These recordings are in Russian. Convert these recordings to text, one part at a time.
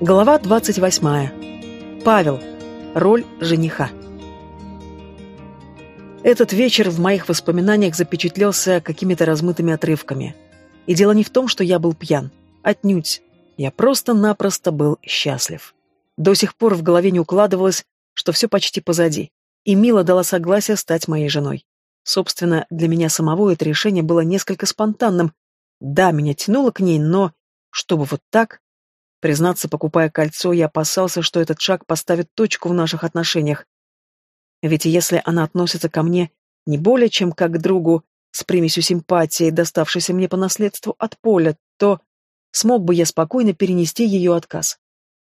Глава 28. Павел. Роль жениха. Этот вечер в моих воспоминаниях запечатлелся какими-то размытыми отрывками. И дело не в том, что я был пьян. Отнюдь. Я просто-напросто был счастлив. До сих пор в голове не укладывалось, что все почти позади. И Мила дала согласие стать моей женой. Собственно, для меня самого это решение было несколько спонтанным. Да, меня тянуло к ней, но... Чтобы вот так... Признаться, покупая кольцо, я опасался, что этот шаг поставит точку в наших отношениях. Ведь если она относится ко мне не более чем как к другу, с примесью симпатии, доставшейся мне по наследству от поля, то смог бы я спокойно перенести ее отказ.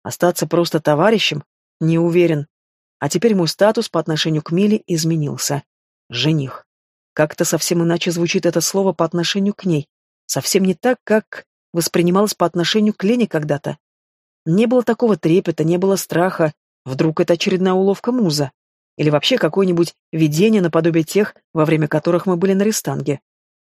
Остаться просто товарищем? Не уверен. А теперь мой статус по отношению к Миле изменился. Жених. Как-то совсем иначе звучит это слово по отношению к ней. Совсем не так, как воспринималось по отношению к Лене когда-то. Не было такого трепета, не было страха. Вдруг это очередная уловка муза? Или вообще какое-нибудь видение наподобие тех, во время которых мы были на рестанге?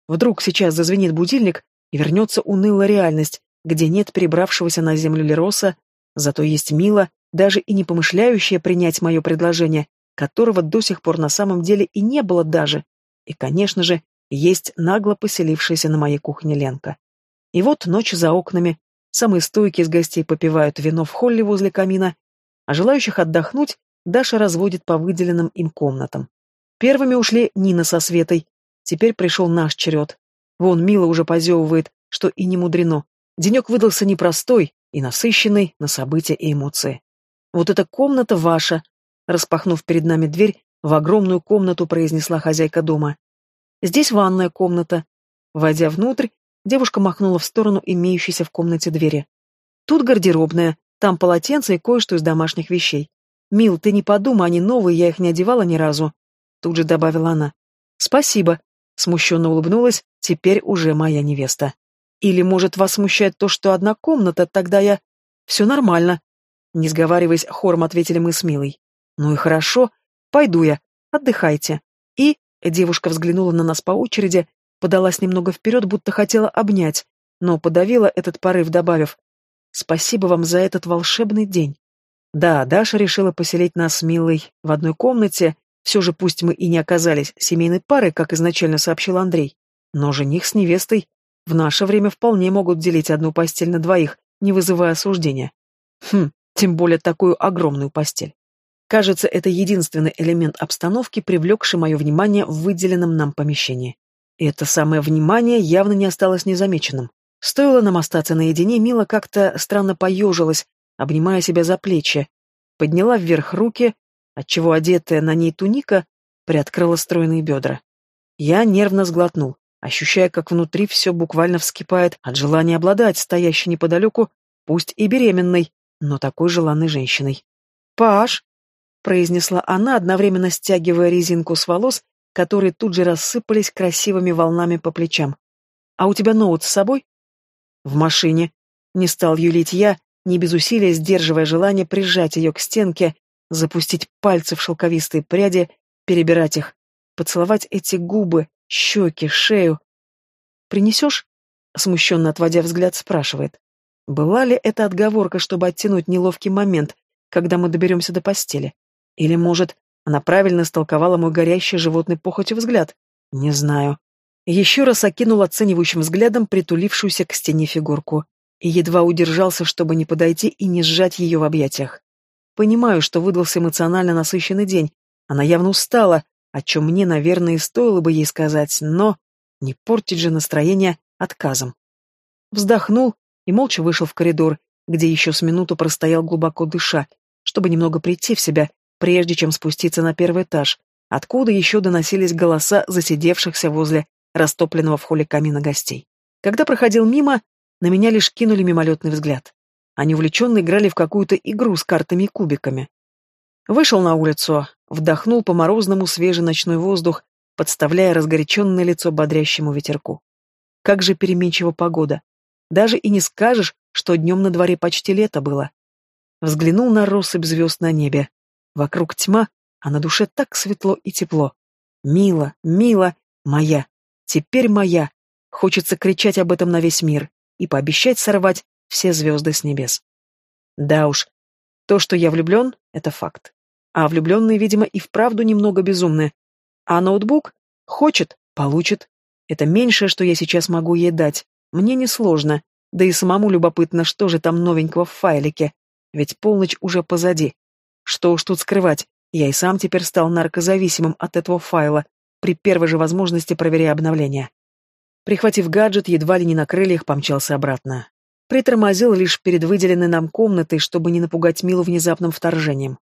Вдруг сейчас зазвенит будильник, и вернется унылая реальность, где нет перебравшегося на землю Лероса, зато есть Мила, даже и не помышляющая принять мое предложение, которого до сих пор на самом деле и не было даже, и, конечно же, есть нагло поселившаяся на моей кухне Ленка. И вот ночь за окнами, самые стойкие из гостей попивают вино в холле возле камина, а желающих отдохнуть Даша разводит по выделенным им комнатам. Первыми ушли Нина со Светой, теперь пришел наш черед. Вон Мила уже позевывает, что и не мудрено. Денек выдался непростой и насыщенный на события и эмоции. Вот эта комната ваша, распахнув перед нами дверь, в огромную комнату произнесла хозяйка дома. Здесь ванная комната. Войдя внутрь, девушка махнула в сторону имеющейся в комнате двери. Тут гардеробная, там полотенце и кое-что из домашних вещей. Мил, ты не подумай, они новые, я их не одевала ни разу. Тут же добавила она. Спасибо. Смущенно улыбнулась, теперь уже моя невеста. Или, может, вас смущает то, что одна комната, тогда я... Все нормально. Не сговариваясь, хором ответили мы с Милой. Ну и хорошо, Пойду я. Отдыхайте. И, девушка взглянула на нас по очереди, подалась немного вперед, будто хотела обнять, но подавила этот порыв, добавив «Спасибо вам за этот волшебный день». Да, Даша решила поселить нас с Милой в одной комнате, все же пусть мы и не оказались семейной парой, как изначально сообщил Андрей, но жених с невестой в наше время вполне могут делить одну постель на двоих, не вызывая осуждения. Хм, тем более такую огромную постель. Кажется, это единственный элемент обстановки, привлекший мое внимание в выделенном нам помещении. И это самое внимание явно не осталось незамеченным. Стоило нам остаться наедине, Мила как-то странно поежилась, обнимая себя за плечи, подняла вверх руки, отчего одетая на ней туника приоткрыла стройные бедра. Я нервно сглотнул, ощущая, как внутри все буквально вскипает от желания обладать стоящей неподалеку, пусть и беременной, но такой желанной женщиной. «Паш!» произнесла она, одновременно стягивая резинку с волос, которые тут же рассыпались красивыми волнами по плечам. «А у тебя ноут с собой?» «В машине». Не стал юлить я, не без усилия сдерживая желание прижать ее к стенке, запустить пальцы в шелковистые пряди, перебирать их, поцеловать эти губы, щеки, шею. «Принесешь?» — смущенно отводя взгляд, спрашивает. Была ли это отговорка, чтобы оттянуть неловкий момент, когда мы доберемся до постели? Или, может, она правильно истолковала мой горящий животный похотью взгляд? Не знаю. Еще раз окинул оценивающим взглядом притулившуюся к стене фигурку и едва удержался, чтобы не подойти и не сжать ее в объятиях. Понимаю, что выдался эмоционально насыщенный день. Она явно устала, о чем мне, наверное, и стоило бы ей сказать, но не портить же настроение отказом. Вздохнул и молча вышел в коридор, где еще с минуту простоял глубоко дыша, чтобы немного прийти в себя прежде чем спуститься на первый этаж, откуда еще доносились голоса засидевшихся возле растопленного в холле камина гостей. Когда проходил мимо, на меня лишь кинули мимолетный взгляд. Они увлеченно играли в какую-то игру с картами и кубиками. Вышел на улицу, вдохнул по морозному свежий ночной воздух, подставляя разгоряченное лицо бодрящему ветерку. Как же переменчива погода. Даже и не скажешь, что днем на дворе почти лето было. Взглянул на россыпь звезд на небе. Вокруг тьма, а на душе так светло и тепло. Мила, мила, моя, теперь моя. Хочется кричать об этом на весь мир и пообещать сорвать все звезды с небес. Да уж, то, что я влюблен, это факт. А влюбленные, видимо, и вправду немного безумны. А ноутбук? Хочет? Получит. Это меньшее, что я сейчас могу ей дать. Мне несложно. Да и самому любопытно, что же там новенького в файлике. Ведь полночь уже позади. Что уж тут скрывать, я и сам теперь стал наркозависимым от этого файла, при первой же возможности проверяя обновления. Прихватив гаджет, едва ли не на крыльях помчался обратно. Притормозил лишь перед выделенной нам комнатой, чтобы не напугать Милу внезапным вторжением.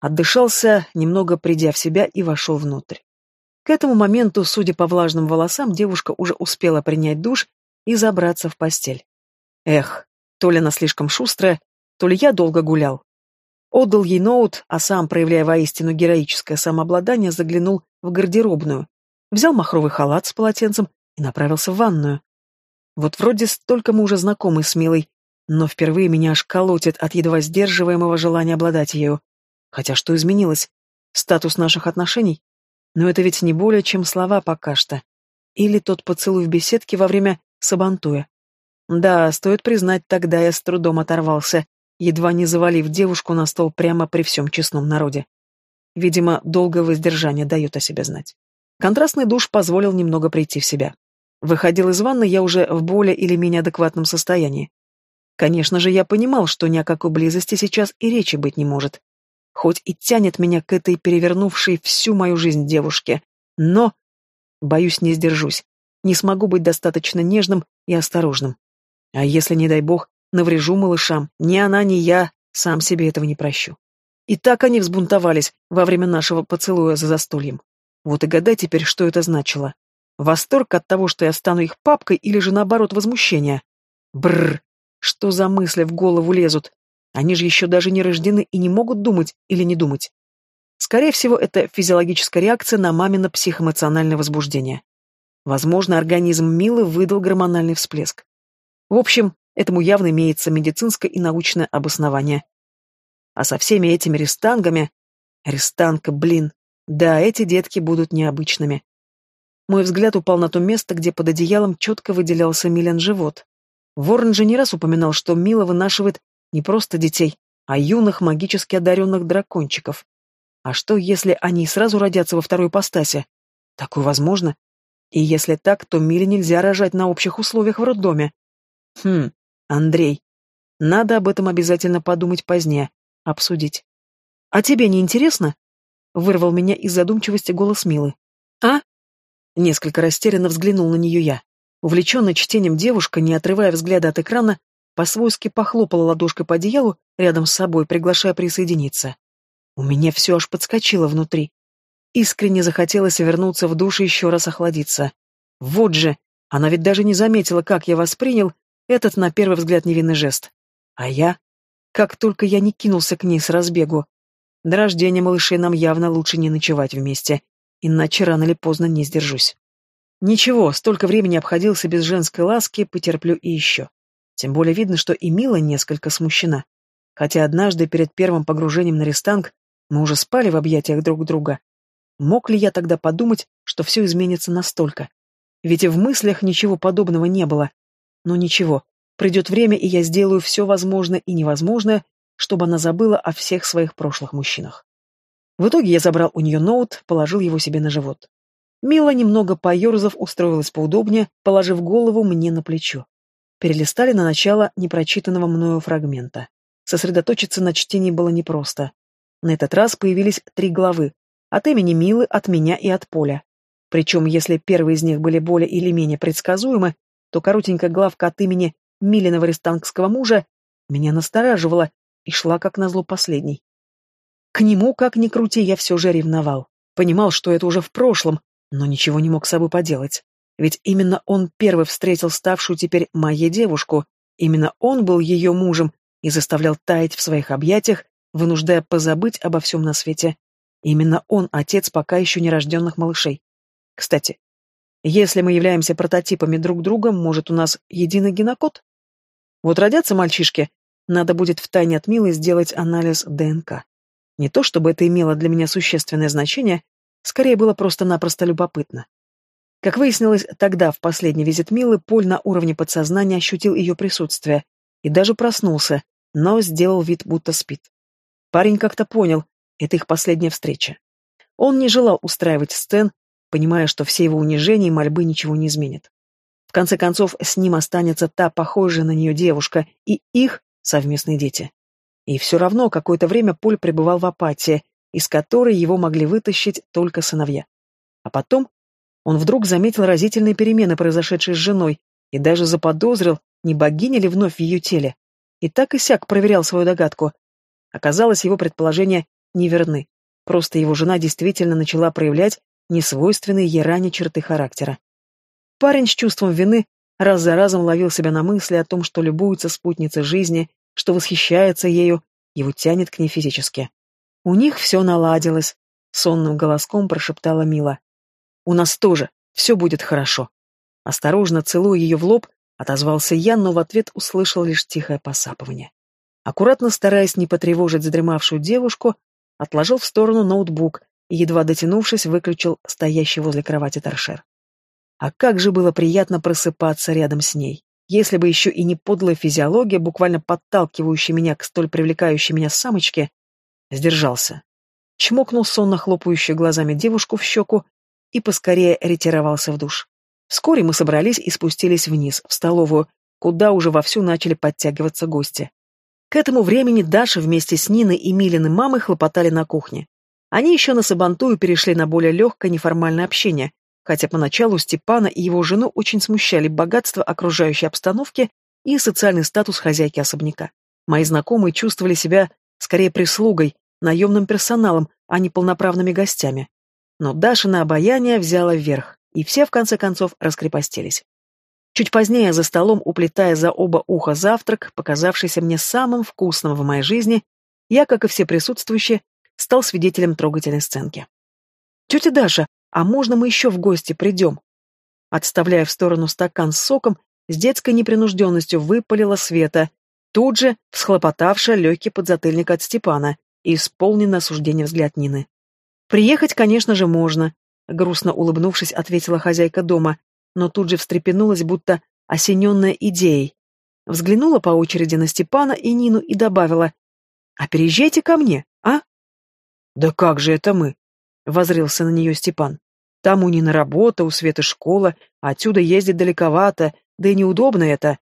Отдышался, немного придя в себя, и вошел внутрь. К этому моменту, судя по влажным волосам, девушка уже успела принять душ и забраться в постель. Эх, то ли она слишком шустрая, то ли я долго гулял. Отдал ей ноут, а сам, проявляя воистину героическое самообладание, заглянул в гардеробную, взял махровый халат с полотенцем и направился в ванную. Вот вроде столько мы уже знакомы с Милой, но впервые меня аж колотит от едва сдерживаемого желания обладать ею. Хотя что изменилось? Статус наших отношений? Но это ведь не более, чем слова пока что. Или тот поцелуй в беседке во время сабантуя. Да, стоит признать, тогда я с трудом оторвался, едва не завалив девушку на стол прямо при всем честном народе. Видимо, долгое воздержание дает о себе знать. Контрастный душ позволил немного прийти в себя. Выходил из ванны я уже в более или менее адекватном состоянии. Конечно же, я понимал, что ни о какой близости сейчас и речи быть не может. Хоть и тянет меня к этой перевернувшей всю мою жизнь девушке, но... Боюсь, не сдержусь. Не смогу быть достаточно нежным и осторожным. А если, не дай бог, наврежу малышам, ни она, ни я сам себе этого не прощу. И так они взбунтовались во время нашего поцелуя за застольем. Вот и гадай теперь, что это значило. Восторг от того, что я стану их папкой, или же наоборот возмущение. Бррр, что за мысли в голову лезут? Они же еще даже не рождены и не могут думать или не думать. Скорее всего, это физиологическая реакция на мамино психоэмоциональное возбуждение. Возможно, организм Милы выдал гормональный всплеск. В общем, этому явно имеется медицинское и научное обоснование. А со всеми этими рестангами... Рестанка, блин. Да, эти детки будут необычными. Мой взгляд упал на то место, где под одеялом четко выделялся Милен живот. Ворон же не раз упоминал, что Мила вынашивает не просто детей, а юных магически одаренных дракончиков. А что, если они сразу родятся во второй ипостаси? Такое возможно. И если так, то Миле нельзя рожать на общих условиях в роддоме. Хм, Андрей. Надо об этом обязательно подумать позднее, обсудить. А тебе не интересно? Вырвал меня из задумчивости голос Милы. А? Несколько растерянно взглянул на нее я. Увлеченная чтением девушка, не отрывая взгляда от экрана, по-свойски похлопала ладошкой по одеялу рядом с собой, приглашая присоединиться. У меня все аж подскочило внутри. Искренне захотелось вернуться в душ и еще раз охладиться. Вот же, она ведь даже не заметила, как я воспринял этот, на первый взгляд, невинный жест. А я? Как только я не кинулся к ней с разбегу. До рождения малышей нам явно лучше не ночевать вместе, иначе рано или поздно не сдержусь. Ничего, столько времени обходился без женской ласки, потерплю и еще. Тем более видно, что и Мила несколько смущена. Хотя однажды перед первым погружением на рестанг мы уже спали в объятиях друг друга. Мог ли я тогда подумать, что все изменится настолько? Ведь и в мыслях ничего подобного не было. Но ничего, придет время, и я сделаю все возможное и невозможное, чтобы она забыла о всех своих прошлых мужчинах. В итоге я забрал у нее ноут, положил его себе на живот. Мила, немного поерзав, устроилась поудобнее, положив голову мне на плечо. Перелистали на начало непрочитанного мною фрагмента. Сосредоточиться на чтении было непросто. На этот раз появились три главы. От имени Милы, от меня и от Поля. Причем, если первые из них были более или менее предсказуемы, то коротенькая главка от имени Милиного рестангского мужа меня настораживала и шла как назло последней. К нему, как ни крути, я все же ревновал. Понимал, что это уже в прошлом, но ничего не мог с собой поделать. Ведь именно он первый встретил ставшую теперь моей девушку, именно он был ее мужем и заставлял таять в своих объятиях, вынуждая позабыть обо всем на свете. Именно он отец пока еще нерожденных малышей. Кстати, если мы являемся прототипами друг друга, может, у нас единый генокод? Вот родятся мальчишки, надо будет втайне от Милы сделать анализ ДНК. Не то чтобы это имело для меня существенное значение, скорее было просто-напросто любопытно. Как выяснилось, тогда, в последний визит Милы, Поль на уровне подсознания ощутил ее присутствие и даже проснулся, но сделал вид, будто спит. Парень как-то понял, это их последняя встреча. Он не желал устраивать сцен, понимая, что все его унижения и мольбы ничего не изменят. В конце концов, с ним останется та похожая на нее девушка и их совместные дети. И все равно какое-то время Поль пребывал в апатии, из которой его могли вытащить только сыновья. А потом он вдруг заметил разительные перемены, произошедшие с женой, и даже заподозрил, не богиня ли вновь в ее теле. И так и сяк проверял свою догадку. Оказалось, его предположения неверны. Просто его жена действительно начала проявлять несвойственные ей черты характера. Парень с чувством вины раз за разом ловил себя на мысли о том, что любуется спутницей жизни, что восхищается ею, его тянет к ней физически. У них все наладилось, сонным голоском прошептала Мила. У нас тоже все будет хорошо. Осторожно целуя ее в лоб, отозвался я, но в ответ услышал лишь тихое посапывание. Аккуратно стараясь не потревожить задремавшую девушку, отложил в сторону ноутбук и, едва дотянувшись, выключил стоящий возле кровати торшер. А как же было приятно просыпаться рядом с ней. Если бы еще и не подлая физиология, буквально подталкивающая меня к столь привлекающей меня самочке, сдержался. Чмокнул сонно хлопающую глазами девушку в щеку и поскорее ретировался в душ. Вскоре мы собрались и спустились вниз, в столовую, куда уже вовсю начали подтягиваться гости. К этому времени Даша вместе с Ниной и Милиной мамой хлопотали на кухне. Они еще на Сабантую перешли на более легкое неформальное общение, хотя поначалу Степана и его жену очень смущали богатство окружающей обстановки и социальный статус хозяйки особняка. Мои знакомые чувствовали себя скорее прислугой, наемным персоналом, а не полноправными гостями. Но Дашина обаяние взяло вверх, и все, в конце концов, раскрепостились. Чуть позднее, за столом, уплетая за оба уха завтрак, показавшийся мне самым вкусным в моей жизни, я, как и все присутствующие, стал свидетелем трогательной сценки. «Тетя Даша, а можно мы еще в гости придем?» Отставляя в сторону стакан с соком, с детской непринужденностью выпалила Света, тут же всхлопотавшая легкий подзатыльник от Степана и исполненный осуждение взгляд Нины. «Приехать, конечно же, можно», — грустно улыбнувшись, ответила хозяйка дома, но тут же встрепенулась, будто осененная идеей. Взглянула по очереди на Степана и Нину и добавила, «А переезжайте ко мне, а?» «Да как же это мы?» — возрился на нее Степан. «Там у Нины работа, у Светы школа, а отсюда ездить далековато, да и неудобно это».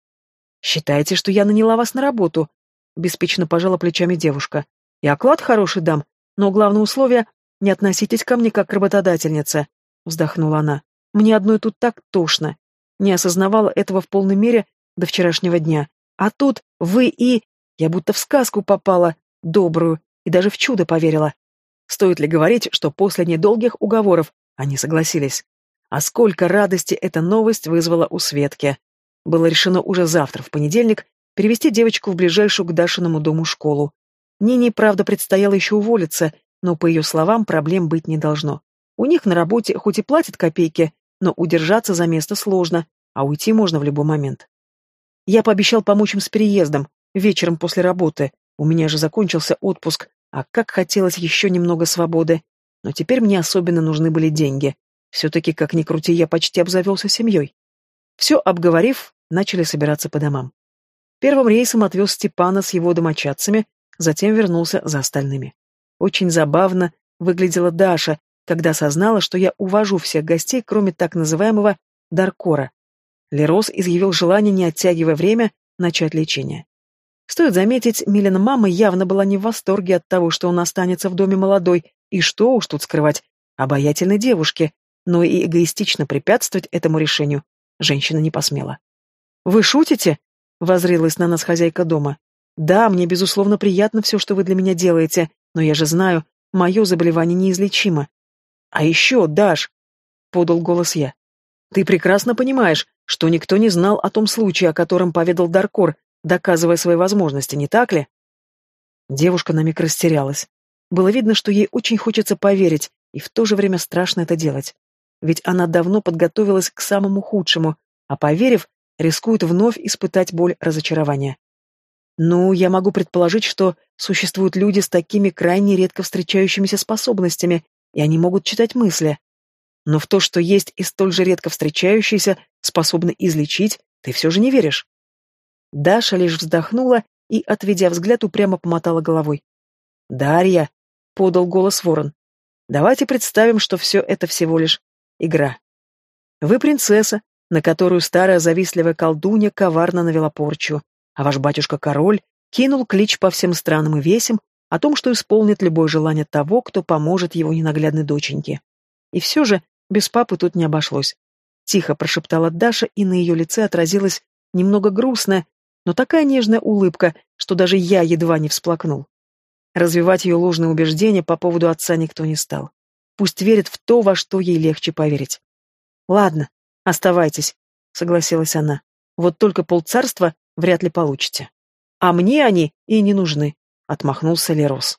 «Считайте, что я наняла вас на работу», — беспечно пожала плечами девушка. «И оклад хороший дам, но главное условие «Не относитесь ко мне как к работодательнице», — вздохнула она. «Мне одной тут так тошно. Не осознавала этого в полной мере до вчерашнего дня. А тут вы и... Я будто в сказку попала, добрую, и даже в чудо поверила. Стоит ли говорить, что после недолгих уговоров они согласились? А сколько радости эта новость вызвала у Светки. Было решено уже завтра, в понедельник, перевести девочку в ближайшую к Дашиному дому школу. Нине, правда, предстояло еще уволиться, но, по ее словам, проблем быть не должно. У них на работе хоть и платят копейки, но удержаться за место сложно, а уйти можно в любой момент. Я пообещал помочь им с переездом, вечером после работы. У меня же закончился отпуск, а как хотелось еще немного свободы. Но теперь мне особенно нужны были деньги. Все-таки, как ни крути, я почти обзавелся семьей. Все обговорив, начали собираться по домам. Первым рейсом отвез Степана с его домочадцами, затем вернулся за остальными. Очень забавно выглядела Даша, когда осознала, что я увожу всех гостей, кроме так называемого Даркора. Лерос изъявил желание, не оттягивая время, начать лечение. Стоит заметить, Милена мама явно была не в восторге от того, что он останется в доме молодой, и что уж тут скрывать, обаятельной девушке, но и эгоистично препятствовать этому решению женщина не посмела. «Вы шутите?» — возрилась на нас хозяйка дома. «Да, мне, безусловно, приятно все, что вы для меня делаете, но я же знаю, мое заболевание неизлечимо. А еще, Даш, — подал голос я, — ты прекрасно понимаешь, что никто не знал о том случае, о котором поведал Даркор, доказывая свои возможности, не так ли? Девушка на миг растерялась. Было видно, что ей очень хочется поверить, и в то же время страшно это делать. Ведь она давно подготовилась к самому худшему, а поверив, рискует вновь испытать боль разочарования. Ну, я могу предположить, что существуют люди с такими крайне редко встречающимися способностями, и они могут читать мысли. Но в то, что есть и столь же редко встречающиеся, способны излечить, ты все же не веришь. Даша лишь вздохнула и, отведя взгляд, упрямо помотала головой. «Дарья!» — подал голос ворон. «Давайте представим, что все это всего лишь игра. Вы принцесса, на которую старая завистливая колдунья коварно навела порчу, а ваш батюшка-король кинул клич по всем странам и весям о том, что исполнит любое желание того, кто поможет его ненаглядной доченьке. И все же без папы тут не обошлось. Тихо прошептала Даша, и на ее лице отразилась немного грустная, но такая нежная улыбка, что даже я едва не всплакнул. Развивать ее ложные убеждения по поводу отца никто не стал. Пусть верит в то, во что ей легче поверить. «Ладно, оставайтесь», — согласилась она. «Вот только полцарства вряд ли получите». «А мне они и не нужны», — отмахнулся Лерос.